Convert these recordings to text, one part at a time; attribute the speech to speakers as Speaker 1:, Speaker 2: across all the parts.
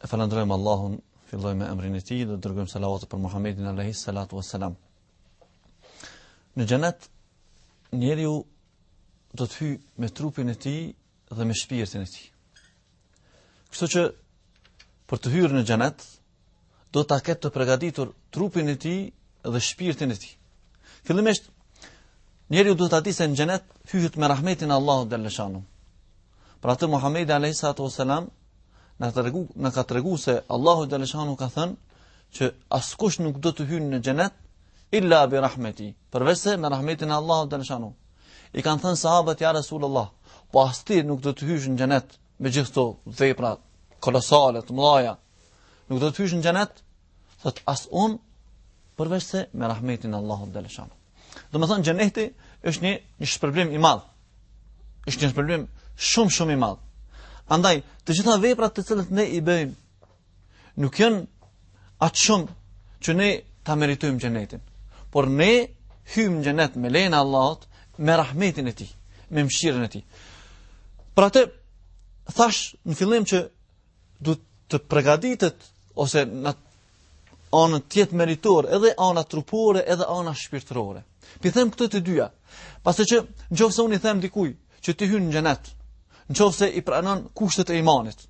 Speaker 1: E
Speaker 2: falënderojmë Allahun, fillojmë me emrin e Tij dhe dërgojmë salavat për Muhamedin alayhi salatu wassalam. Në xhenet njeriu do të hyjë me trupin e tij dhe me shpirtin e tij. Kështu që për të hyrë në xhenet, do ta ketë të përgatitur trupin e tij dhe shpirtin e tij. Fillimisht njeriu duhet ta di se në xhenet hyhet me rahmetin e Allahut xhele shanuhu. Për atë Muhamedi alayhi salatu wasalam na ka tregu na ka tregu se Allahu xhele shanuhu ka thënë që askush nuk do të hyjë në xhenet illa bi rahmeti, përveç se me rahmetin e Allahut xhele shanuhu. I kanë thënë sahabët ja Rasulullah, po as ti nuk do të hysh në xhenet me gjithë këto vepra kolosale të mëdha Nuk do të hysh në xhenet, thot as un përveç se me rahmetin e Allahut xhele shanuhu. Do të thon xheneti është një një shpërblim i madh. Është një shpërblim shumë shumë i madh. Andaj, të gjitha veprat të cilat ne i bëjmë nuk janë aq shumë që ne ta meritojmë xhenetin. Por ne hyjmë në xhenet me lejnë e Allahut, me rahmetin e Tij, me mëshirën e Tij. Për atë thash në fillim që Duhet të përgatitet ose duhet të jetë meritor, edhe ana trupore, edhe ana shpirtërore. Pi them këto të dyja. Pasi që në qoftë se unë i them dikujt që ti hyn në xhenet, në qoftë se i pranon kushtet e imanit,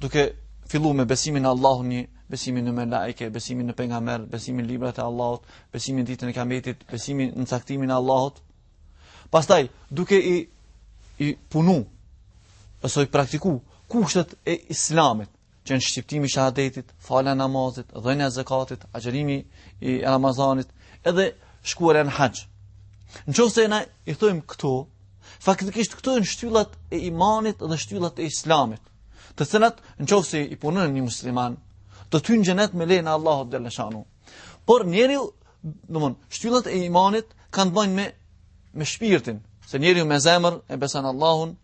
Speaker 2: duke fillu me besimin në Allahun një, besimin në melaike, besimin në pejgamber, besimin në librat e Allahut, besimin në ditën e Kiametit, besimin në caktimin e Allahut, Pastaj, duke i, i punu, ose i praktiku, kushtet e islamit, që janë shqiptimi i shahadetit, falja e namazit, dhënia e zekatit, agjerimi i Ramazanit, edhe shkuarja në haxh. Në qoftë se na i thomë këto, faktikisht këto janë shtyllat e imanit dhe shtyllat e islamit, të cilat në qoftë se i punon një musliman, do të hyjë në xhenet me lejen e Allahut xhele shanuhu. Por njeri Domthon, shtyllat e imanit kanë të bëjnë me me shpirtin, se njeriu me zemër e beson Allahun,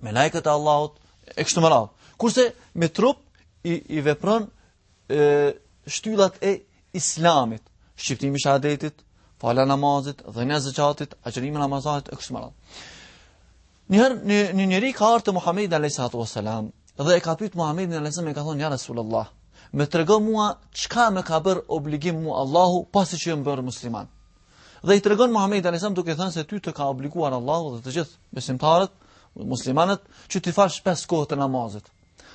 Speaker 2: melaiket e Allahut e kështu me radhë. Kurse me trup i, i vepron e, shtyllat e islamit, shqiptimi i shahadetit, falja e namazit, dhënia e zakatit, agjërimi i Ramazanit e kështu me radhë. Një herë një, një njeri ka ardhur te Muhamedi alayhi salatu wasalam dhe e ka pyet Muhamedin alayhi salatu e ka thonë ja Rasulullah, më trego mua çka më ka bër obligim mua Allahu pasi që jam bërë musliman. Dhe i tregon Muhamedi alayhi salatu duke thënë se ty të ka obliguar Allahu dhe të gjithë besimtarët, muslimanët, që t'i falësh pesë kohët e namazit.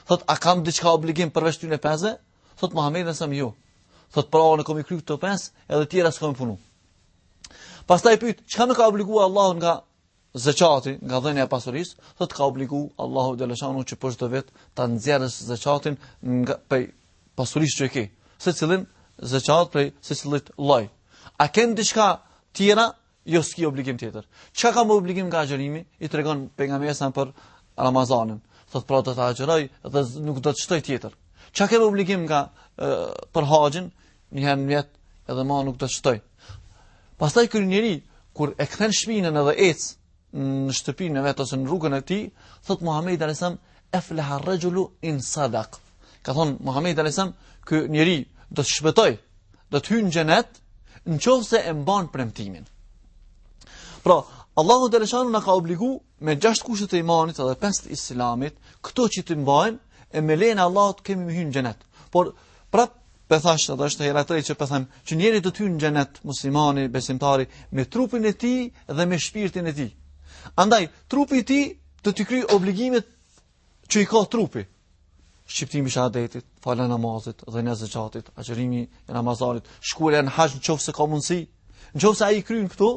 Speaker 2: Thot a kam diçka obligim përveç tyre pesë? Thot Muhamedi alayhi salatu jo. Thot pra unë kam me i kry këto pesë edhe tjera s'kam me punu. Pastaj pyet, çka më ka obliguar Allahu nga Zekati, ka dhënia e pasurisë, thotë ka obligu Allahu xheleshanuhu që për çdo vjet ta nxjerrësh zekatin nga prej pasurisë që e ke. Secilin zekat prej secilit lloj. A ka ndiçka tjetër, jo s'ki obligim tjetër. Çka kam obligim nga agjerimi, i tregon Pejgamberi alejhi selam për Ramazanin. Thotë pra do të agjeroj dhe nuk do të shtoj tjetër. Çka kam obligim nga për haxhin, një herë në jetë edhe më nuk do të shtoj. Pastaj ky njeri kur e kthen shpinën edhe ec në shtëpinë e vet ose në rrugën e tij, thot Muhamedi alayhis salam aflaha ar-rajulu in sadaq. Ka thon Muhamedi alayhis salam, ky njeri do të shpëtoj, do të hyjë në xhenet në qoftë se e mban premtimin. Pra, Allahu xheleshanuhu na ka obligu Me gjashtë kushte të imanit dhe pesë të islamit, këto që t'i mbajmë e me lejen e Allahut kemi me hy në xhenet. Por prap e thash edhe është hera e tretë që pe them që njeri do të hyn në xhenet muslimani besimtari me trupin e tij dhe me shpirtin e tij. Andaj trupi i tij do t'i kryjë obligimet që i ka trupi. Shqiptimi i shahadetit, falja e namazit, dhënia e zeqatit, agjërimi i Ramazanit, shkuarja në haxh në qoftë se ka mundësi, në qoftë se ai kryn këto,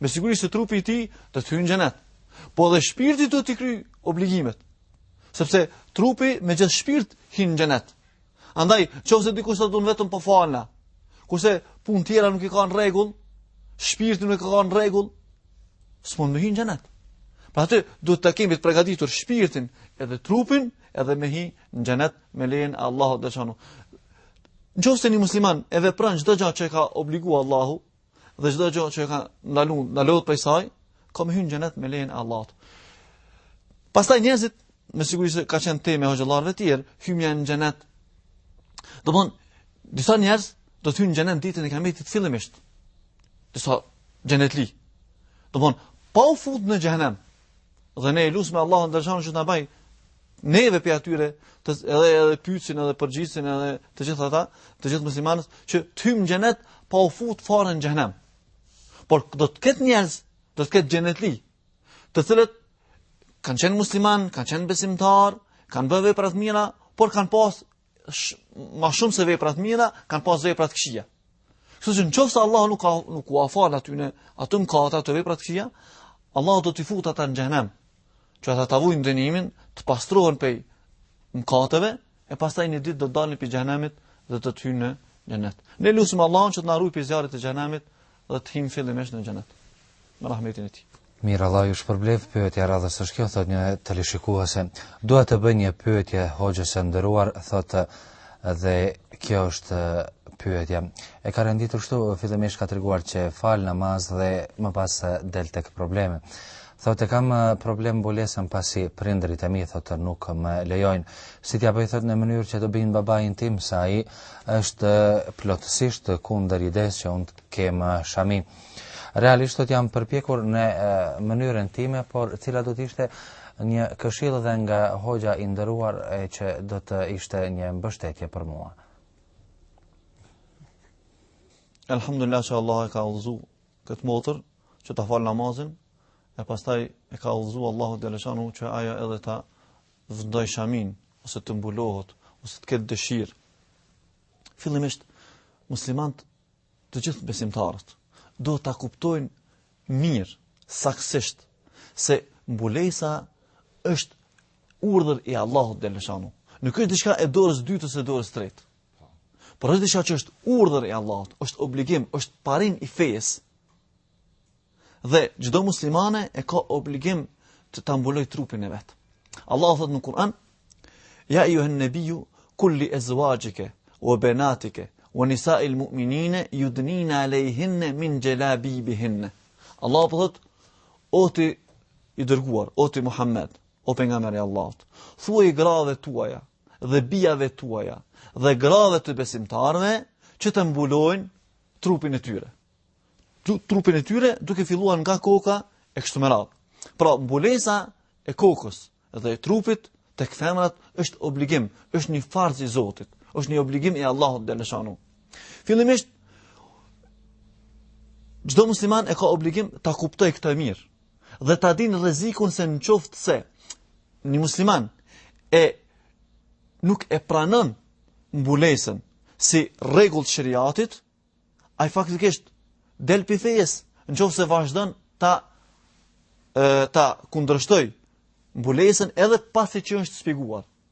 Speaker 2: me sigurisht se trupi i tij do të hyn në xhenet. Po dhe shpirti duhet t'i kry obligimet, sepse trupi me gjithë shpirt hyn në xhenet. Andaj, në qoftë se dikush thotë unë vetëm po falem, kurse punët tjera nuk i ka në rregull, shpirtin nuk e ka në rregull, s'mun me hi në xhenet. Pra aty duhet ta kemi të përgatitur shpirtin edhe trupin edhe me hi në xhenet me lejen e Allahut xheleshanuhu. Në qoftë se një musliman e vepron çdo gjë që ka obliguar Allahu, dhe çdo gjë që e ka ndaluar, ndalohet prej saj, ka me hy në xhenet me lejen e Allahut. Pastaj njerëzit me siguri se ka qenë temë e hoxhallarëve të tjerë, hymja në xhenet. Domethënë, disa njerëz do të hyjnë në xhenet ditën e kiametit fillimisht. Disa xhenetli. Domethënë, pa u fut në xhehenem, Dhe ne e lusim Allahun xheleshanuhu që të na bëj neve prej atyre, të, edhe edhe pyetsin edhe përgjigjësin edhe të gjithë ata, të gjithë muslimanët që të hyjnë në xhenet pa u fut fare në xhehenem. Por do të ketë njerëz, do të ketë xhenetli, të cilët kanë qenë musliman, kanë qenë besimtar, kanë bërë vepra të mira, por kanë pas ma shumë se vepra të mira, kanë pas vepra të këqija. Kështu që në qoftë se Allah nuk, nuk ua fal atyne ato mëkate, ato vepra të këqija, Allah do t'i fut ata në xhehenem, që ata ta vujnë dënimin, të pastrohen prej mëkateve, e pastaj një dit do dalin prej xhehenemit dhe do t'hyjnë në xhenet. Ne lusim Allahun që t'na rujë prej zjarrit të xhehenemit, dhe të hijmë fillimisht në xhenet me rahmetin e tij.
Speaker 1: Mirë Allahu ju shpërbleftë pyetja e radhës është kjo, thot një teleshikuese. Dua të bëj një pyetje hoxhës së nderuar, thot dhe kjo është pyetja. E ka renditur kështu, fillimisht ka treguar që fal namaz dhe më pas del tek problemi. Thotë e kam problem mbulesën pasi prindërit e mi thotë nuk më lejojnë. Si t'ja bëj thotë në mënyrë që të bind babain tim se ai është plotësisht kundër idesë që unë të kem shami. Realisht thotë jam përpjekur në mënyrën time, por cila do të ishte një këshillë dhe nga hoxha i nderuar e që do të ishte një mbështetje për mua.
Speaker 2: Alhamdulillah që Allahu e ka udhëzuar këtë motër që ta fal namazin e pastaj e ka udhëzu Allahu xhele shanuhu që ajo edhe ta vendojë shaminë, ose të mbulohet, ose të ketë dëshirë. Fillimisht, muslimant të gjithë besimtarët, duhet ta kuptojnë mirë, saktësisht, se mbulesa është urdhër i Allahut xhele shanuhu. Nuk është diçka e dorës dytë ose dorës tretë. Por është diçka që është urdhër i Allahut, është obligim, është parim i fejës. Dhe çdo muslimane e ka obligim të, ta mbulojë trupin e vet. Allahu thot në Kur'an: "Ya ayyuhan nabiyyu kul li azwajika wa banatika wa nisa'il mu'minina yudnina 'alayhinna min jalabibihinna." Allahu po thot: "O ti i dërguar, o ti Muhammed, o pejgamberi i Allahut, thuaj grave tuaja, dhe bijave tuaja dhe grave të besimtarëve që ta mbulojnë trupin e tyre. Trupin e tyre duke filluar nga koka e kështu me radhë. Pra, mbulesa e kokës dhe e trupit tek femrat është obligim, është një farz i Zotit, është një obligim i Allahut xhele shanuhu. Fillimisht, çdo musliman e ka obligim ta kuptojë këtë mirë, dhe ta dinë rrezikun se në qoftë se një musliman nuk e pranon mbulesën si rregull të sheriatit, ai faktikisht del pi fejës, në qoftë se vazhdon ta e, ta kundërshtojë mbulesën edhe pasi që i është shpjeguar.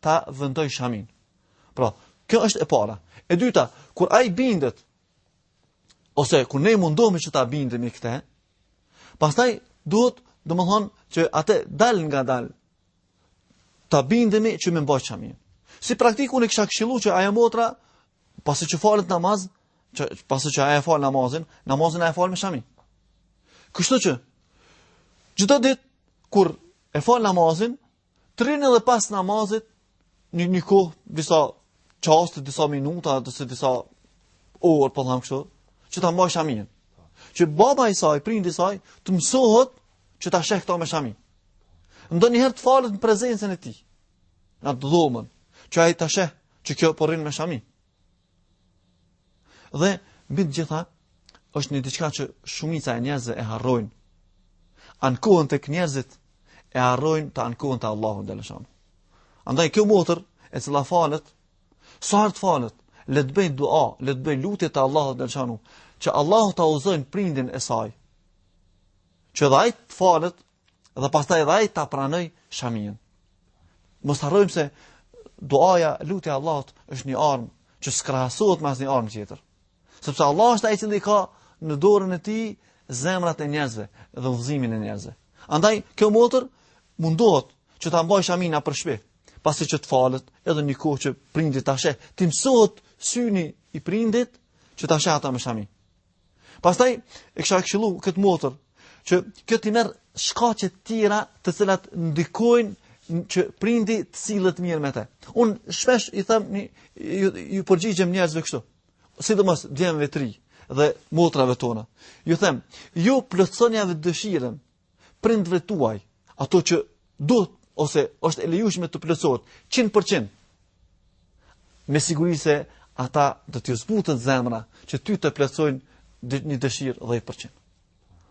Speaker 2: ta vendojë shamin. Pra, kjo është e para. E dyta, kur ai bindet ose kur ne mundohemi që ta bindemi këtë, pastaj duhet, domethënë, që atë dal nga dal ta bindemi që me mbajt shamin. Si praktikë unë kisha këshillu që ajo motra pasi që falet namaz, që pasi që ajo fal namazin, namazin ajo e fal me shami. Kështu që çdo ditë kur e fal namazin, të rrinë edhe pas namazit, një, një kohë, disa çaste, disa minuta, disa, disa orë, po tham kështu, që ta mbajë shamin. Që baba i saj, prindi i saj, të mësohet që ta sheh këta me shami. Ndonjëherë të falet në prezencën e tij, n'at dhomën, që ai ta sheh që kjo po rrin me shami. Dhe mbi të gjitha është një diçka që shumica e njerëzve e harrojnë. Ankohen tek njerëzit e harrojnë të ankohen te Allahu xhele shanuhu. Andaj kjo motër e cila falet, sa her të falet, le të bëj dua, le të bëj lutje te Allahu xhele shanuhu, që Allahu ta udhëzojë prindin e saj. Që edhe ai të falet Dhe pastaj edhe ai ta pranojë shaminë. Mos harrojmë se duaja, lutja e Allahut është një armë që s'krahasohet me asnjë armë tjetër. Sepse Allah është ai i cili ka në dorën e tij zemrat e njerëzve dhe udhëzimin e njerëzve. Andaj kjo motër mundohet që ta mbajë shaminë nëpër shpi, pasi që të falet edhe një kohë që prindi ta sheh, t'i mësohet syni i prindit që ta sheh ata me shami. Pastaj e kisha këshillu këtë motër që kjo t'i merr shkaqe të tjera të cilat ndikojnë që prindi të sillet mirë me të. Un shpesh i them ju, ju përgjigjem njerëzve kështu. Sidomos djemve të ri dhe motrave tona. Ju them, ju plotësonjani dëshirën prindve tuaj, ato që duhet ose është e lejushme të plotësohet 100%. Me siguri se ata do t'u zbutet zemra që ty të plotësojnë një dëshirë 10%.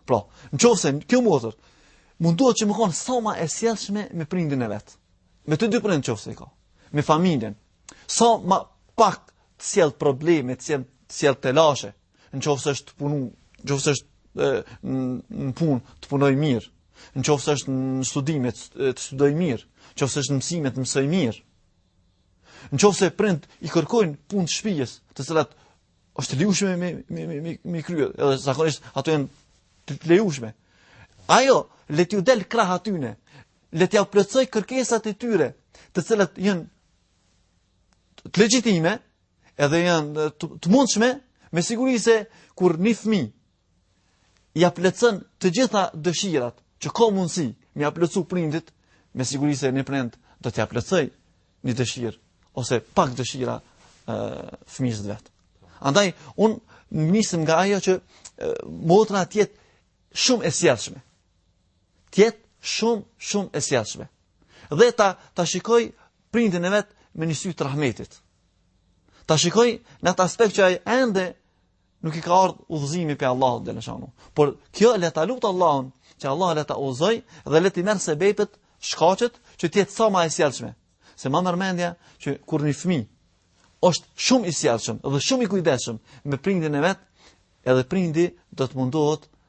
Speaker 2: Pra, nëse kjo motër mundohet që me kon sa ma e sjellshme me prindin e vet. Me të dy prind qoftë se i ka, me familjen. Sa ma pak të sjell probleme, të sjell të sjell telashe. Në qoftë se është punu, në qoftë se është në punë, të punoj mirë. Në qoftë se është në studime, të studoj mirë. Në qoftë se është në mësime, të mësoj mirë. Në qoftë se prindi kërkojnë punë të shpijes, të cilat është të lejushme me, me, me, me, me i kry, edhe zakonisht ato janë të lejushme. Ajo, le t'ju del krah atyne, le t'ja plotësoj kërkesat e tyre, të cilat janë të legjitime, edhe janë të, të mundshme, me siguri se kur një fëmi ia plotëson të gjitha dëshirat që ka mundësi me ia plotësu prindit, me siguri se një prind do t'ia plotësoj një dëshirë, ose pak dëshira e, fëmijës të vet. Andaj, unë nisem nga ajo që e, motra të jetë shumë e sjellshme. Të jetë shumë, shumë e sjellshme. dhe ta ta shikoj prindin e vet me një sy të rahmetit. Ta shikoj në atë aspekt që ai ende nuk i ka ardhur udhëzimi pej Allahu xhele shanuhu. Por kjo le ta lut Allahun, që Allah le ta udhzoj dhe le t'i merr sebepet, shkaqet që të jetë sa ma e sjellshme. Se ma merr mendja që kur një fëmi është shumë i sjellshëm dhe shumë i kujdesshëm me prindin e vet, edhe prindi do të mundohet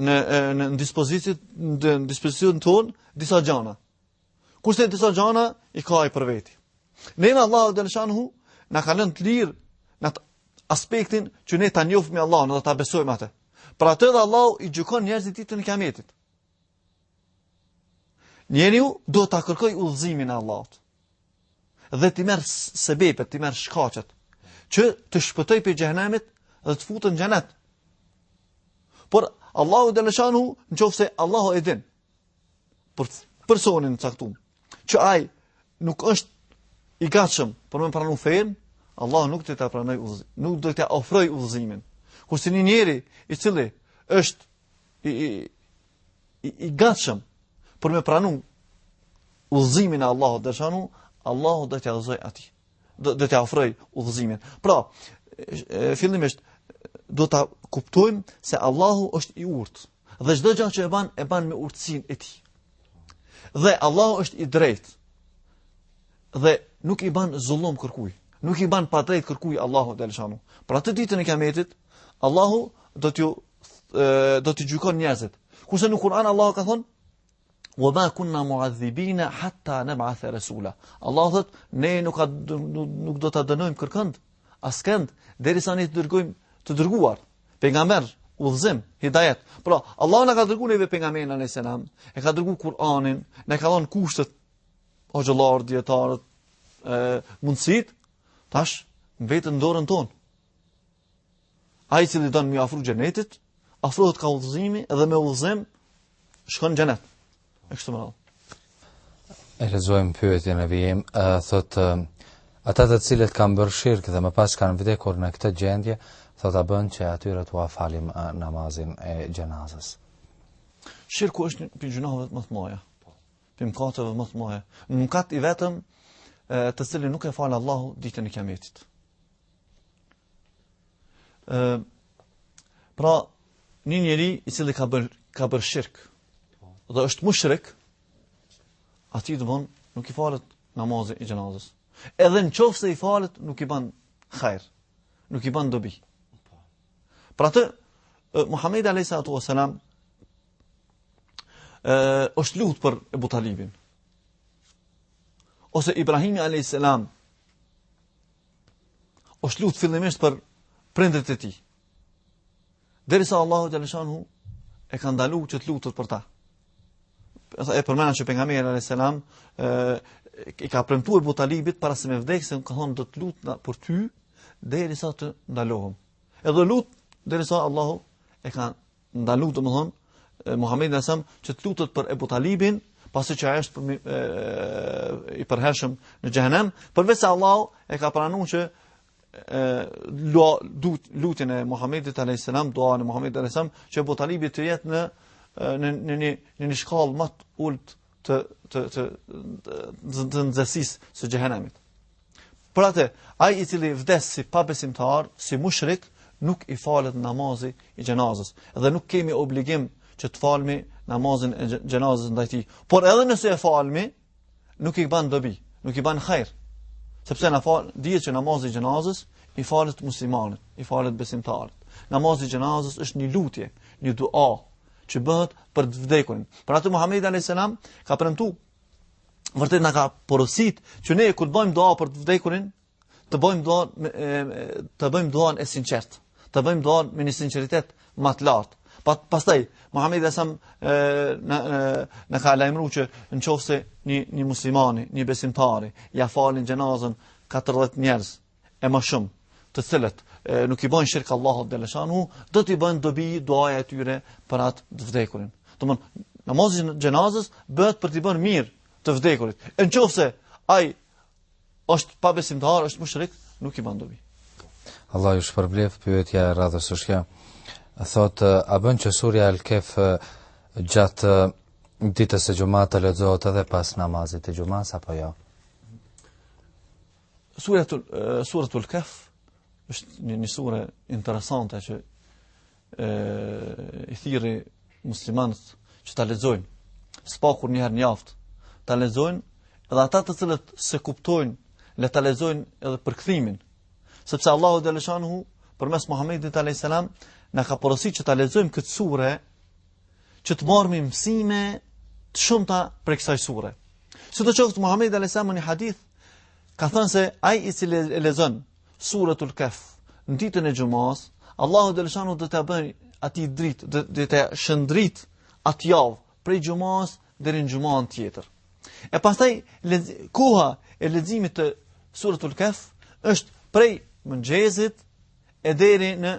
Speaker 2: në në dispozi në dispozicion tonë disa gjana. Kurse disa gjana i ka ai për veti. Neve Allahu xhele shanuhu na ka lënë të lirë në atë aspektin që ne ta njofim Allahun dhe ta besojmë atë. Për atë dhe Allahu i gjykon njerëzit ditën e kiametit. Njeriu do ta kërkojë udhëzimin e Allahut. dhe t'i merr sebepet, t'i merr shkaqet që të shpëtojë prej xhehenemit dhe të futet n'xhenet. Por Allahu xhele shanuhu në qoftë se Allahu e din për personin e caktum që ai nuk është i gatshëm për me pranu fenë Allahu nuk do ta pranojë udhëzim, nuk do t'ia ofrojë udhëzimin. Kurse një njeri i cili është i, i, i, i gatshëm për me pranu udhëzimin e Allahut xhele shanuhu, Allahu do t'ia udhëzojë atij. Do do t'ia ofrojë udhëzimin. Pra, fillimisht do ta kuptojmë se Allahu është i urtë dhe çdo gja që e ban e ban me urtësinë e tij. Dhe Allahu është i drejtë. Dhe nuk i ban zullum kërkujt. Nuk i ban padrejt kërkujt Allahu xhele shanuhu. Për atë ditën e kiametit, Allahu do t'ju do t'i gjykon njerëzit. Kurse në Kur'an Allahu ka thonë Wa ma kunna mu'adhibina hatta nab'atha rasula. Allahu thot, ne nuk ka, nuk do ta dënojmë kërkënd, askënd, derisa ne të dërgojmë të dërguar pejgamber, udhëzim, hidajet. Pra, Allahu na ka dërgu neve pejgamberin alayhis salam, e ka dërgu Kur'anin, na ka dhënë kushtet hoxhallarët dijetarët, ë mundësitë, tash mbetet n'dorën tonë. Ai i cili don m'iu afru xhenetit, afrohet ka udhëzimi dhe me udhëzim shkon në xhenet. E kështu me radhë.
Speaker 1: E lexojmë pyetjen në vijim, e, thot, ata të cilët kanë bërë shirk dhe më pas kanë vdekur në këtë gjendje, thot, a bën që atyre t'ua falim namazin e xhenazes.
Speaker 2: Shirku është një prej gjynaheve më të mëdha, prej mëkateve më të mëdha. Një mëkat i vetëm, e, të cilin nuk e fal Allahu, ditën e kiametit. Ë pra një njeri i cili ka bërë ka bërë shirk dhe është mushrik atij s'bon nuk i falet namazi i xhenazes. Edhe në qoftë se i falet nuk i ban hajr, nuk i ban dobi. Për atë Muhammedi alayhi salatu wasalam ë është lut për Ebu Talibin. Ose Ibrahimi alayhi salam është lut fillimisht për prindrit e tij. Derisa Allahu xhele shanuhu, e ka ndalu që të lutet për ta. E përmena që pejgamberi alejhi selam, i ka premtu Ebu Talibit, para se me vdekë, se i ka thonë do të lutem për ty, derisa të ndalohem. Edhe u lut, derisa Allahu e ka Ndalu domethënë Muhamedin alayhis salam që të lutet për Ebu Talibin, pasi që ai është për, e, i përhershëm në xhehenem, përveç se Allahu e ka pranuar që lutjen e Muhamedit alayhis salam, duan e Muhamedit alayhis salam, që Ebu Talibi të jetë në në në një në një shkallë më të ulët të të të të, të nxehtësisë së xhehenemit. Për atë, ai i cili vdes si pabesimtar, si mushrik, nuk i falet namazi i xhenazës dhe nuk kemi obligim që të falmi namazin e xhenazës ndaj tij. Por edhe nëse e falmi, nuk i ban dobi, nuk i ban hajr. Sepse na fal, dihet që namazi i xhenazës i falet muslimanit, i falet besimtarit. Namazi i xhenazës është një lutje, një dua, që bëhet për të vdekurin. Për atë Muhamedi alayhis salam ka premtu vërtet na ka porosit që ne kur bëjmë dua për të vdekurin, të bëjmë dua të bëjmë duan e sinqertë, të bëjmë duan me një sinqeritet më të lartë. Pa, pastaj Muhamedi alayhis salam na na ka lajmëruar që në qoftë se një një muslimani, një besimtari, ia falin xhenazën 40 njerëz, e më shumë, të cilët e, nuk i bëjnë shirk Allahut xhele shanuhu, do t'i bëjë dobi duaja e tyre për atë të vdekurin. Domethënë, namazi i xhenazës bëhet për t'i bën mirë të vdekurit. E në qoftë se ai është pabesimtar, është mushrik, nuk i bën dobi.
Speaker 1: Allahu ju shpërbleftë, pyetja e radhës është kjo. Thotë, a bën që surja el Kahf gjatë ditës së xhumasë të lexohet edhe pas namazit të xhumasë, apo jo? Ja?
Speaker 2: Suratul Suratul Kahf është një, një sure interesante që e i thirri muslimanët që ta lexojnë. Spakur një herë në javë ta lexojnë dhe ata të cilët s'e kuptojnë le ta lexojnë edhe përkthimin. Sepse Allahu xhele shanuhu përmes Muhamedit alayhis salam na ka porositur që ta lexojmë këtë sure që të marrim mësime të shumta prej kësaj sure. Si do të thotë Muhamedi alayhis salam në hadith ka thënë se ai i cili e lexon suratul Kahf në ditën e xhumasë, Allahu xhele shanuhu do t'ia bëjë atij dritë, do ta shndritë atë javë prej xhumasë deri në xhumanë tjetër. E pastaj, koha e leximit të suratul Kahf është prej mëngjesit e deri në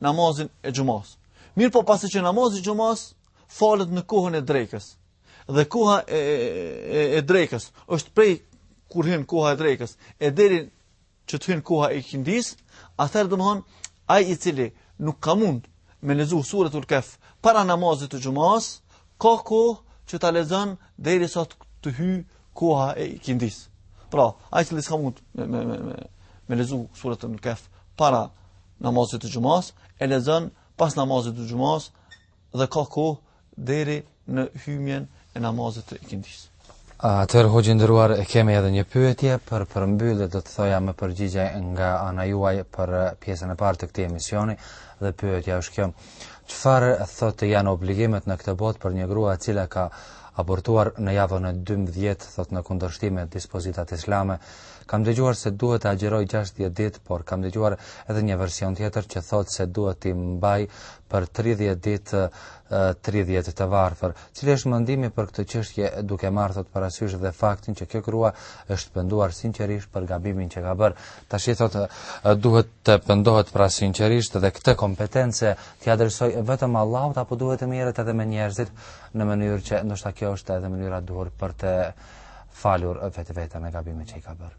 Speaker 2: namazin e xhumasë. Mirëpo pasi që namazi i xhumasë falet në kohën e drekës. Dhe koha e, e, e drekës është prej kur hyn koha e drekës e deri që të hyn koha e ikindis, atëherë do të thotë ai i cili nuk ka mund me lexu surën Al-Kahf para namazit të xumës, ka kohë që ta lexon deri sa të hy koha e ikindis. Pra, ai që s'ka mund me me me me, me lexu surën Al-Kahf para namazit të xumës, e lexon pas namazit të xumës dhe ka kohë deri në hyrjen e namazit të ikindisë.
Speaker 1: Atëherë hoxhë i nderuar e kemi edhe një pyetje për përmbyllje do të thoja me përgjigje nga ana juaj për pjesën e parë të këtij emisioni dhe pyetja është kjo. Çfarë thotë janë obligimet në këtë botë për një grua e cila ka abortuar në javën e 12 thotë në kundërshtim me dispozitat islame? Kam dëgjuar se duhet të agjëroj 60 ditë, por kam dëgjuar edhe një version tjetër që thotë se duhet të mbaj për 30 ditë 30 të varfër. Cili është mendimi për këtë çështje duke marrë thotë parasysh edhe faktin që kjo grua është penduar sinqerisht për gabimin që ka bërë. Tash i thotë duhet të pendohet pra sinqerisht dhe këtë kompetencë t'i adresojë vetëm Allahut apo duhet të mirret edhe me njerëzit në mënyrë që ndoshta kjo është edhe mënyra e duhur për të falur vetveten e gabimin që i ka bërë.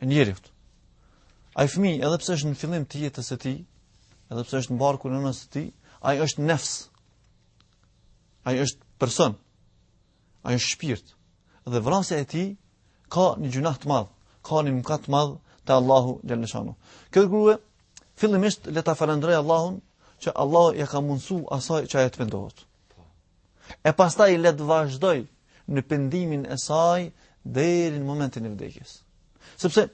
Speaker 2: e njeriut. Ai fëmijë, edhe pse është në fillim të jetës së tij, edhe pse është në barkun e nënës së tij, ai është nefs. Ai është person. Ai është shpirt. Dhe vrasja e tij ka një gjynah të madh, ka një mëkat të madh te Allahu xheleshanuhu. Kjo grua fillimisht le ta falënderojë Allahun që Allahu ia ka mundsu asaj që ajo të pendohet. Po. E pastaj le të vazhdojë në pendimin e saj deri në momentin e vdekjes. Sepse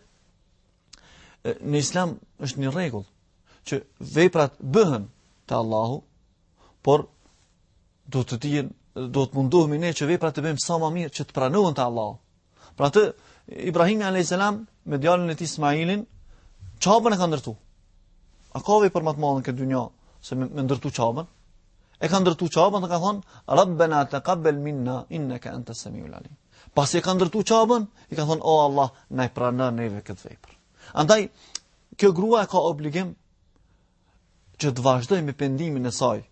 Speaker 2: në Islam është një rregull që veprat bëhen te Allahu, por duhet të dihen duhet të mundohemi ne që veprat t'i bëjmë sa më mirë që të pranohen te Allahu. Pra atë Ibrahimi a.s. me djalin e tij Ismailin, Qaben e ka ndërtu. A ka vepër ma të madhe n'këtë dynja se me, me ndërtu Qaben? E ka ndërtu Qaben dhe ka thonë, Rabbena tekabbel minna, inneke entes-semiul alim. Pasi e ka ndërtu Qaben, i ka thonë, o Allah, na e prano neve këtë vepër. Andaj, kjo grua e ka obligim që të vazhdojë me pendimin e saj,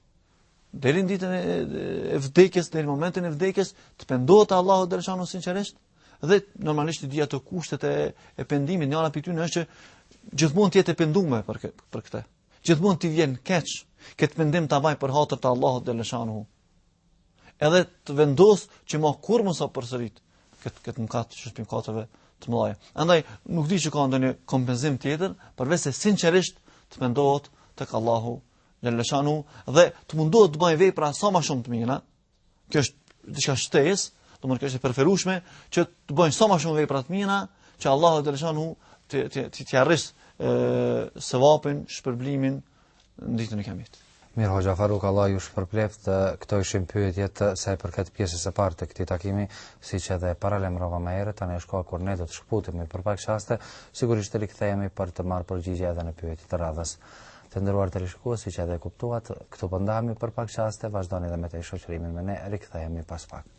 Speaker 2: deri në ditën e vdekjes, deri në momentin e vdekjes, të pendohet te Allahu xheleshanuhu sinqerisht, dhe normalisht t'i dijë kushtet e, e pendimit, njëra prej tyne është që gjithmonë të jetë e pendume për, për këtë, gjithmonë t'i vjen keq, këtë pendim ta mbajë për hatër të Allahut xheleshanuhu, Edhe të vendos që ma kurrë mos ta përsërit këtë këtë mëkat që është prej mëkateve të mëdha. Andaj nuk di që ka ndonjë kompenzim tjetër, përveç se sinqerisht të pendohet tek Allahu xhelleshanuhu dhe të mundohet të bëjë vepra sa më shumë të mira. Kjo është diçka shtesë, domethënë është e preferushme, që të bëjnë sa ma shumë vepra të mira, që Allahu xhelleshanuhu të të të ta rrisë sevapin, shpërblimin, në ditën e kiametit.
Speaker 1: Mirë hoxhë Faruk, Allah ju shpërbleft, këto ishin pyetjet sa i përket pjesës së parë të këtij takimi, siç edhe paralajmërova më herët, tani është koha kur ne do të shkëputemi për pak çaste, sigurisht të rikthehemi për të marrë përgjigje edhe në pyetjet e radhës. Të nderuar teleshikues, siç edhe kuptuat, këtu po ndahemi për pak çaste, vazhdoni edhe më tej shoqërimin me ne, rikthehemi pas pak.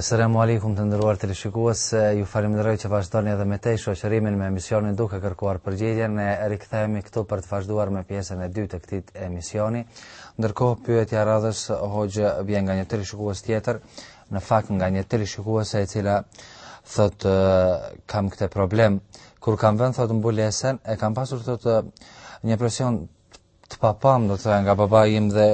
Speaker 1: Esselamu alejkum të nderuar teleshikues, ju falenderoj që vazhdoni edhe më tej shoqërimin me emisionin duke kërkuar përgjigjen. Ne rikthehemi këtu për të vazhduar me pjesën e dytë të këtij emisioni. Ndërkohë pyetja e radhës hoxhë vjen nga një teleshikues tjetër, Në fakt nga një teleshikuese e cila thotë kam këtë problem, kur kam vënë thotë mbulesën e kam pasur thotë një presion të paparë do të thoja nga babai im dhe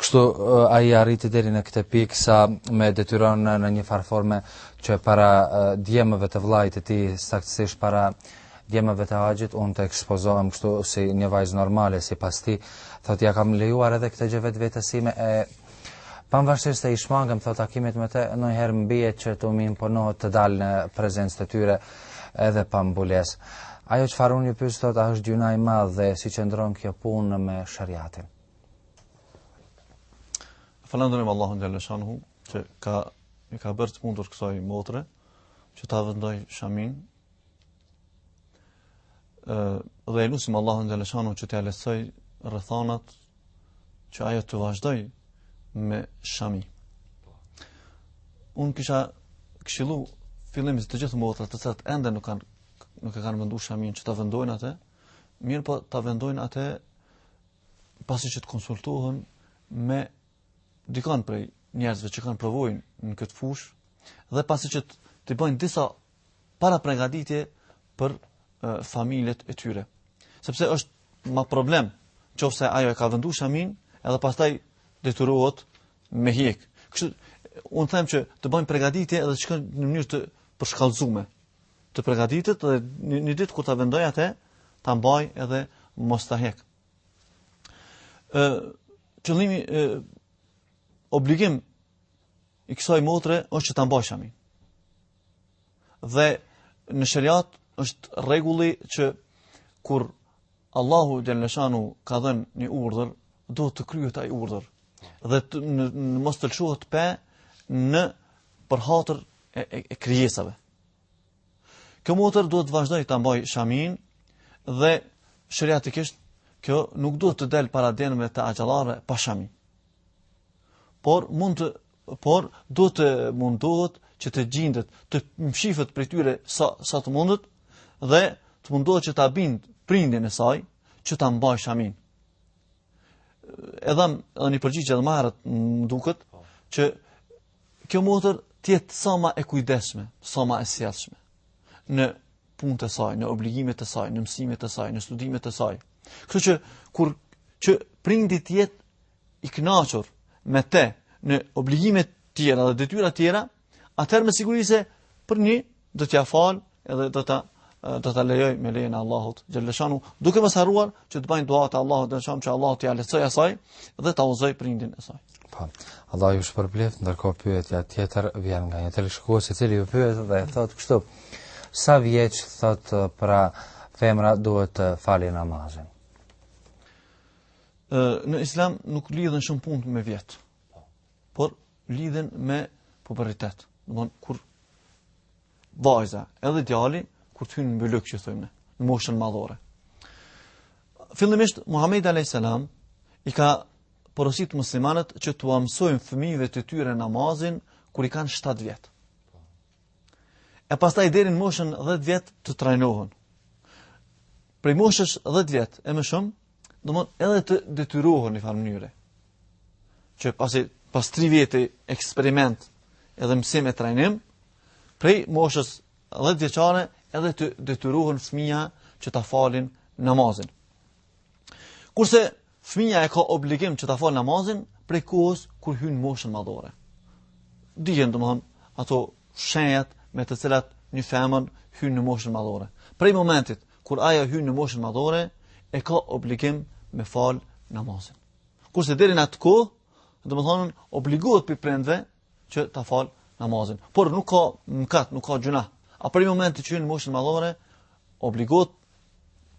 Speaker 1: kështu uh, ai arriti deri në këtë pikë sa më detyron në, në një farë forme që para uh, djemve të vëllait të tij saktësisht para djemve të axhës unë të ekspozohem kështu si një vajzë normale sipas tij thotë ia kam lejuar edhe këtë gjë vetvetes sime e Pavarësisht se i shmangem thotë takimet me ta, ndonjëherë më bie që të më imponohet të dal në prezencë të tyre edhe pa mbulesë. Ajo që çfarë unë pyes thotë, a është gjynah i madh dhe si qëndron kjo punë me sheriatin.
Speaker 2: Falënderojmë Allahun xhelleshanuhu që ka, i ka bërë të mundur kësaj motre që ta vendojë shaminë dhe e lusim Allahun xhelleshanuhu që t'ia lehtësojë rrethanat që ajo të vazhdojë me shami. Unë kisha këshilu fillimisht të gjithë motrat të cilat ende nuk, kanë, nuk e kanë vendu shaminë që ta vendojnë atë, mirëpo ta vendojnë atë pasi që të konsultohen me dikënd prej njerëzve që kanë përvojë në këtë fushë, dhe pasi që të bëjnë disa parapregaditje për familjet e tyre. Sepse është ma problem, qoftë se ajo e ka vendu shaminë, edhe pastaj detyrohet me e hjek. Kështu, unë them që të bëjnë pregaditje edhe të shkojnë në mënyrë të përshkallzume, të pregaditet dhe një, një ditë kur ta vendojë atë, ta mbajë edhe mos ta hjek. E, qëllimi, e, obligim i kësaj motre është që ta mbajë shaminë. Dhe në sheriat është rregulli që kur Allahu xheleshanuhu ka dhenë një urdhër, duhet të kryhet ai urdhër. Dhe të, në, në mos të lëshohet pe në për hatër e, e, e krijesave. Kjo motër duhet të vazhdojë ta mbajë shamin dhe sheriatikisht kjo nuk duhet të del para denëve të axhallarëve pa shamin. Por mund të por duhet të mundohet që të gjindet, të mshifet prej tyre sa, sa të mundet, dhe të mundohet që ta bind prindin e saj, që ta mbajë shamin. Edhe, edhe një përgjigje që edhe ma herët më duket, që kjo motër të jetë sa ma e kujdesshme, sa ma e sjellshme në punët e saj, në obligimet e saj, në mësimet e saj, në studimet e saj. Kështu që, kur që prindi të jetë i kënaqur me të në obligime të tjera dhe detyra të tjera, atëherë me siguri se prindi do t'ia falë edhe do ta do ta lejojë me lejen e Allahut xheleshanuhu duke mos harruar që të bëjë dua te Allahu xheleshanuhu që Allahu t'ia lehtësojë asaj dhe ta udhëzojë prindin e saj.
Speaker 1: Po. Allahu ju shpërbleftë, ndërkohë pyetja tjetër vjen nga një teleshikues i cili ju pyet dhe thotë kështu: Sa vjeç thotë pra femra duhet të falë namazin?
Speaker 2: në islam nuk lidhen shumë punë me vjet. Por lidhen me pubertet. Domethënë kur vajza, edhe djali kur të hyjnë në byluk që thojmë, në moshën madhore. Fillimisht Muhamedi alejhi selam i ka porosit muslimanët që t'ua mësojnë fëmijëve të tyre namazin kur i kanë 7 vjet. e pastaj deri në moshën 10 vjet të trajnohen. Prej moshës 10 vjet e më shumë, domethënë edhe të detyrohen njëfarë mënyre. Që pasi pas 3 vjet eksperiment edhe mësim e trajnim, prej moshës 10 vjeçare edhe të detyrohen fëmia që ta falin namazin. Kurse Fëmija e ka obligim që ta fal namazin prej kohës kur hyn në moshën madhore. Dihen domthon ato shenjat me të cilat një femër hyn në moshën madhore. Prej momentit kur ajo hyn në moshën madhore, e ka obligim me fal namazin. Kurse deri në atë kohë, domthon obligohet prej prindve që ta fal namazin. Por nuk ka mëkat, nuk ka gjynah. A prej momentit që hyn në moshën madhore, obligohet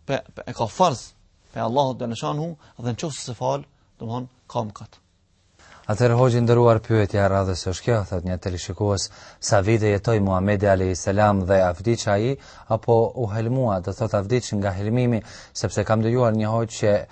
Speaker 2: pe, pe, e ka farz prej Allahut xheleshanuhu, dhe në qoftë se s'e fal, domethënë ka mëkat.
Speaker 1: Atëherë hoxhë i nderuar pyetja e radhës është kjo, thotë një teleshikues, sa vite jetoi Muhamedi a.s. dhe a vdiq ai, apo u helmua, domethënë a vdiq nga helmimi, sepse kam
Speaker 2: dëgjuar një hoxhë që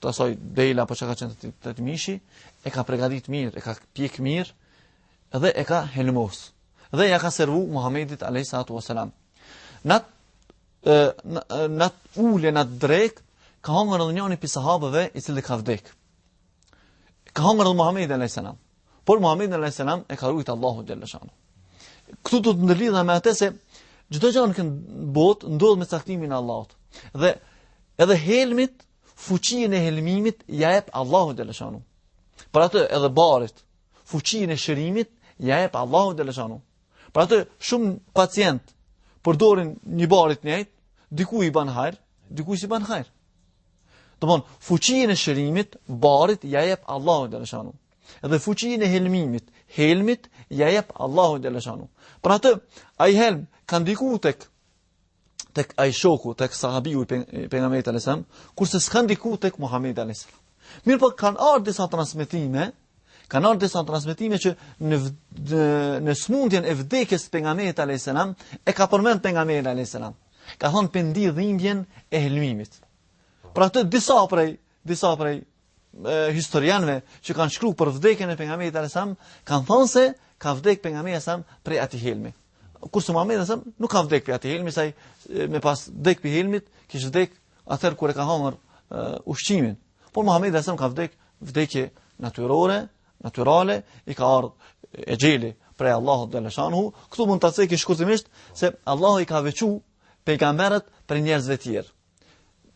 Speaker 2: të asoj delja apo çka ka qenë të të të mishi, e ka pregadit mirë, e ka pjek mirë, dhe e ka helmos, dhe ja ka servu Muhammedit a.s. N'at ulje n'at drek ka hangër edhe njëri prej sahabëve i cili ka vdek. Ka hangër edhe Muhamedi alayhis salam. Por Muhamedi alayhis salam e ka rujt Allahu xhelle shanuhu. Këtu do të ndërlidhna me atë se çdo gjë në këtë botë ndodh me caktimin e Allahut. Dhe edhe helmit Fuqinë e helmimit ja jep Allahu xhelle shanuhu. Për atë edhe barit, fuqinë e shërimit ja jep Allahu xhelle shanuhu. Për atë shumë pacient përdorin një bar të njëjtë, diku i ban hajrë, dikujt s'i ban hajr. Domethon, fuqinë e shërimit, barit ja jep Allahu xhelle shanuhu. Edhe fuqinë e helmimit, helmit ja jep Allahu xhelle shanuhu. Për atë, ai helm ka ndiku tek tek ai shoku, tek sahabiu i pejgamberit alayhis salam, kurse s'ka ndiku tek Muhamedi alayhis salam. Mirëpo kanë ardhur disa transmetime, kanë ardhur disa transmetime që në në smundjen e vdekjes së pejgamberit alayhis salam e ka përmend pejgamberi alayhis salam. Ka thon pe ndi dhimbjen e helmimit. Për atë disa prej disa prej historianëve që kanë shkruar për vdekjen e pejgamberit alayhis salam kanë thënë se ka vdek pejgamberi alayhis salam prej atij helmi. Kurse Muhamedi alayhis salam nuk ka vdek prej atij helmi, se me pas vdek prej helmit, kish vdek atëherë kur e ka hangër uh, ushqimin. Por Muhamedi alayhis salam ka vdek vdekje natyrore, natyrale, i ka ardhur exheli prej Allahut xhelle shanuhu. Këtu mund ta cek shkurtimisht se Allahu i ka veçuar pejgamberët prej njerëzve të tjerë.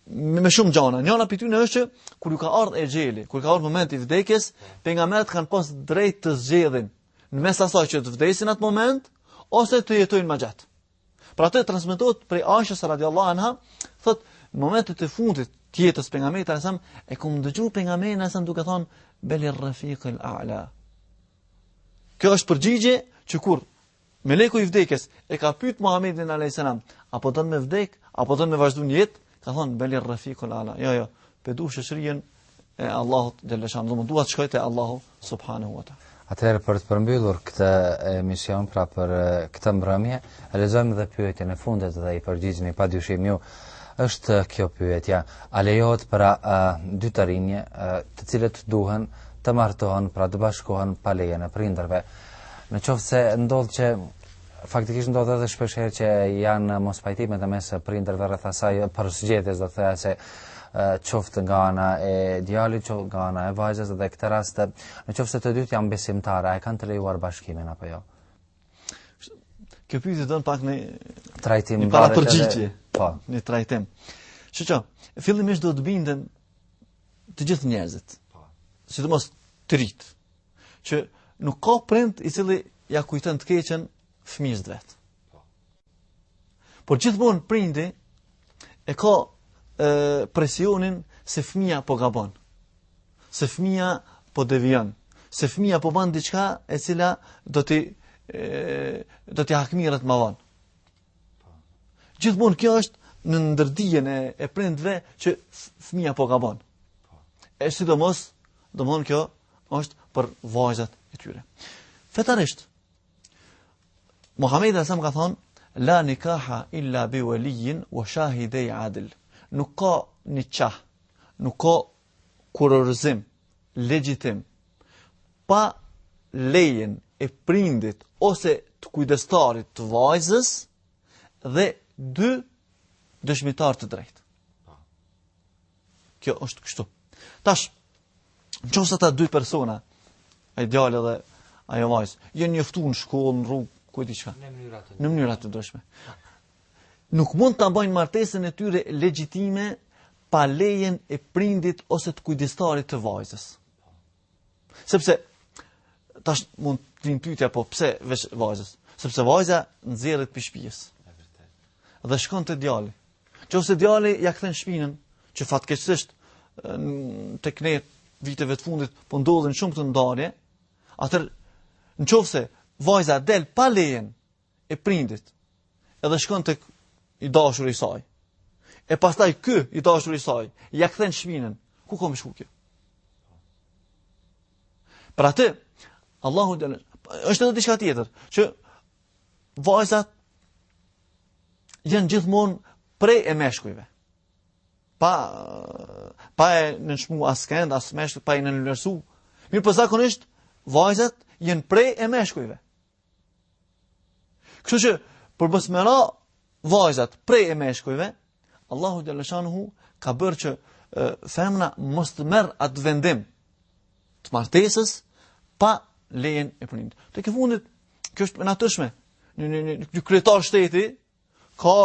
Speaker 2: me, me shumë gjana. Njëna prej tyne është që kur ju ka ardhë exheli, kur ka ardhë momenti i vdekjes, pejgamberët kanë pas të drejt të zgjedhin në mes asaj që të vdesin atë moment, ose të jetojnë ma gjatë. Për atë transmetohet prej Aishës radiallahu anha, thot në momentet e fundit të jetës pejgamberit sa e kom dëgju pejgamberin sa duke thon belir rafiq al a'la. Kjo është përgjigje që kur Meleku i vdekjes e ka pyet Muhamedin alayhis salam, a po don me vdek, a po don me vazhdu në jetë? Ka thon Belir Rafiqul Ala. Jo, jo, pe du shoqërinë e Allahut xhelle shanuhu, domethon dua të shkoj te Allahu subhanahu wa taala.
Speaker 1: Atëherë për të përmbyllur këtë emision pra për këtë mbrëmje, e lexojmë dhe pyetjen e fundit dhe i përgjigjeni pa dyshim ju. Është kjo pyetja, a lejohet për dy të rinj, të cilët duhen të martohen, pra të bashkohen pa lejen e prindërve? Në qoftë se ndodh që faktikisht ndodh edhe shpesh herë që janë mospajtime mes prindërve rreth asaj përzgjedhjes do të thoya se qoftë nga ana e djalit, qoftë nga ana e vajzës në këtë rast në qoftë se të dytë janë besimtarë, a e kanë të lejuar bashkimin apo jo?
Speaker 2: Kjo pyetje don pak një
Speaker 1: trajtim
Speaker 2: para përgjigje.
Speaker 1: Po,
Speaker 2: një trajtim. Që që, fillimisht do të binden të gjithë njerëzit. Po. Sidomos të ritë. që nuk ka prind i cili ja kujton të keqen fëmijës vet. Por gjithmonë prindi e ka e, presionin se fëmija po gabon, se fëmija po devion, se fëmija po banë diçka e cila do t'i do t'i hakmiret ma vonë. Gjithmonë kjo është në ndërdijen e, e prindve që fëmija po gabon. E sidomos, domethënë kjo është për vajzat e tyre. Fetarisht, Muhammedi alejhi selam ka thonë, la nikaha illa bi walijin wa shahidej adil. Nuk ka niqah, nuk ka kurorëzim legjitim pa lejen e prindit ose të kujdestarit të vajzës dhe dy dëshmitarë të drejtë. Kjo është kështu. Tash, në qoftë se ata dy persona, ai djalë dhe ajo vajzë, janë njoftu në shkollë, në rrugë, ku e di çka? Në mënyra të ndryshme. Nuk mund ta bajnë martesën e tyre legjitime pa lejen e prindit ose të kujdestarit të vajzës. Sepse, tash mund të vijë pytja, po pse veç vajzës? Sepse vajza nxirret pi shpijës. Dhe shkon te djali. Në qoftë se djali ja kthen shpinën, që fatkeqësisht tek ne viteve të fundit, po ndodhin shumë këto ndarje, atëherë në qoftë se vajza del pa lejen e prindit, edhe shkon tek i dashur i saj. E pastaj ky i dashur i saj, ja kthen shpinën, ku ka me shku kjo? Për atë, Allahu dhe në, është edhe diçka tjetër, që vajzat janë gjithmonë pre e meshkujve. Pa, pa e nënçmu askënd, as meshkujve, pa e nënvlerësu. Mirëpo zakonisht, vajzat janë pre e meshkujve. Kështu që për mos me ra vajzat pre e meshkujve, Allahu xhele shanuhu ka bërë që femna mos ta merr atë vendim të martesës pa lejen e prindit. Tek e fundit, kjo është e natyrshme. Një një një një kryetar shteti ka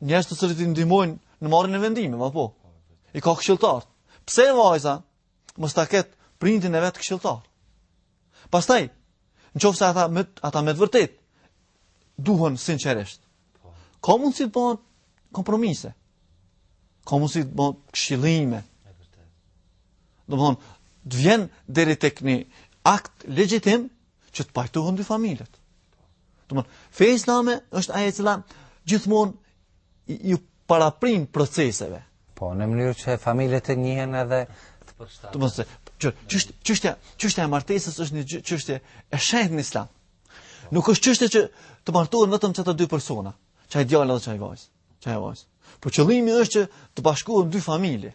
Speaker 2: njerëz të cilët i ndihmojnë në marrjen e vendimeve, apo i ka këshilltarët. Pse vajza mos ta ket prindin e vet këshilltar. Pastaj, në qoftë se ata me të vërtetë duhen sinqerisht. Ka mundësi të bëhen kompromise. Ka mundësi të bëhen këshillime. Domethënë, të vijnë deri tek një akt legjitim që të pajtohen dy familjet. Domethënë, feja islame është ajo e cila gjithmonë ju paraprin proceseve.
Speaker 1: Po, në mënyrë që familjet të njihen edhe të
Speaker 2: përshtaten. Domethënë, çështja çështja çështja e martesës është një çështje e shenjtë në Islam. Nuk është çështje që të martohen vetëm qata dy persona, qaj djalë dhe qaj vajzë, qajo vajzë. Po qëllimi është që të bashkohen dy familje.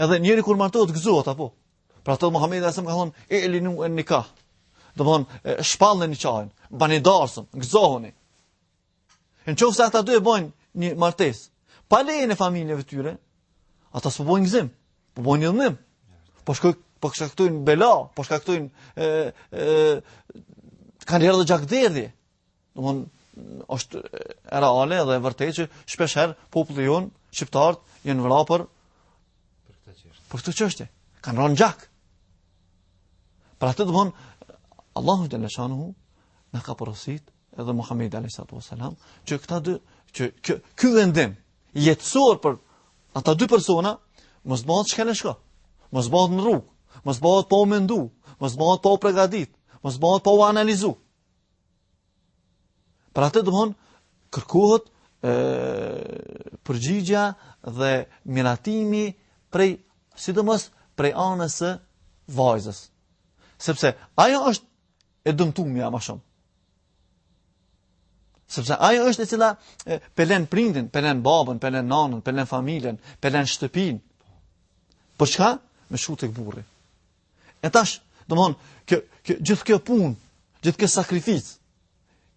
Speaker 2: Edhe njeri kur martohet gëzohet apo. Për atë Muhamedi a.s. ka thonë a'linu en nikah. Domethon shpallne niqahin, bani darsmën, gëzohuni. Në qoftë se ata dy e bojnë një martesë, pa lejen e familjeve të tyre, ata s'po bojnë gëzim, po bojnë hidhnim. Po shkoj, po shkaktojnë bela, po shkaktojnë ë ë kanihere edhe gjakderdhje. Domthon është reale dhe e vërtetë që shpesh herë populli jon shqiptar janë vrarë për këtë çështje. Për këtë çështje kanë rënë gjak. Për atë domthon Allahu xhele shanuhu na ka porosit edhe Muhammed a.s. që këta dy, që kë, kë vendim jetësor për ata dy persona, mos bëhet shkel e shko, mos bëhet në rrugë, mos bëhet pa u mendu, mos bëhet pa u pregadit, mos bëhet pa u analizu. Për atë domethon, kërkohet e, përgjigja dhe miratimi prej, sidomos, prej anës së vajzës. Sepse ajo është e dëmtumja ma shumë. Sepse ajo është e cila e, pe len prindin, pe len babën, pe len nanën, pe len familjen, pe len shtëpinë. Për çka? Me shku tek burri. E tash, domethon, kjo, gjithë kjo punë, gjithë kjo sakrificë,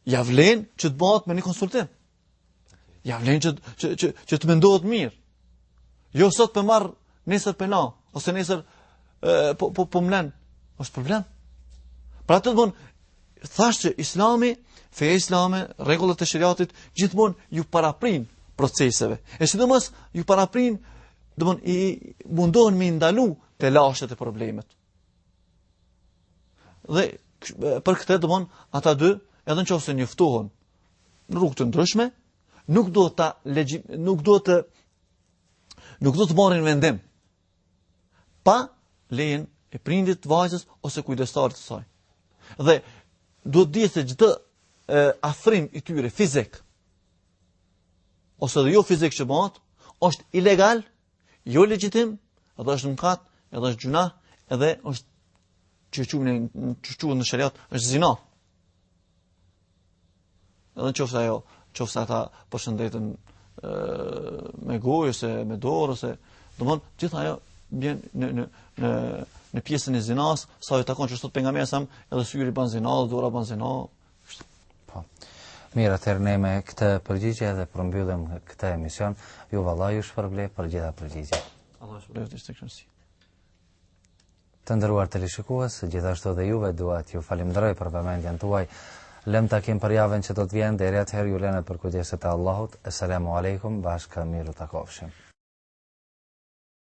Speaker 2: ja vlen që të bëhet me një konsultim. Ja vlen që, që, që, që të mendohet mirë. Jo sot pe marr nesër pe la, ose nesër po, po, po m'len, është problem. Për atë domethon, thashë që islami, feja islame, rregullat e sheriatit, gjithmonë ju paraprin proceseve. E sidomos, ju paraprin, domethon, mundohen me i ndalu telashet e problemet. Dhe për këtë domethon ata dy, edhe në qoftë se njoftohen në rrugë të ndryshme, nuk do ta nuk do të nuk duhet të marrin vendim pa lejen e prindit të vajzës ose kujdestarit të saj. Dhe duhet të dihet se çdo afrim i tyre fizik ose dhe jo fizik që bëhet është ilegal jo legjitim dhe është mëkat edhe është gjynah edhe është që quhet në që quhet në sheriat është zina edhe në qoftë ajo qoftë ata përshëndeten me gojë ose me dorë ose domethënë gjitha ajo bien në në në në pjesën e zinas sa i takon që thotë pejgamberi alejhi selam edhe syri ban zina dora ban zina
Speaker 1: Po. Mirë, atër ne me këtë përgjigje dhe përmbyllim këtë emision. Juve Allahu ju shpërbleftë për gjitha përgjigjet.
Speaker 2: Allahu shpërbleftë, ishte kënaqësi.
Speaker 1: Të nderuar teleshikues, gjithashtu dhe juve dua t'ju falënderoj për vëmendjen tuaj. Lëm takim për javën që do të vijë, deri atëherë ju lë nën përkujdesjen e Allahut. Esselamu alejkum, bashkë mirutakofshim.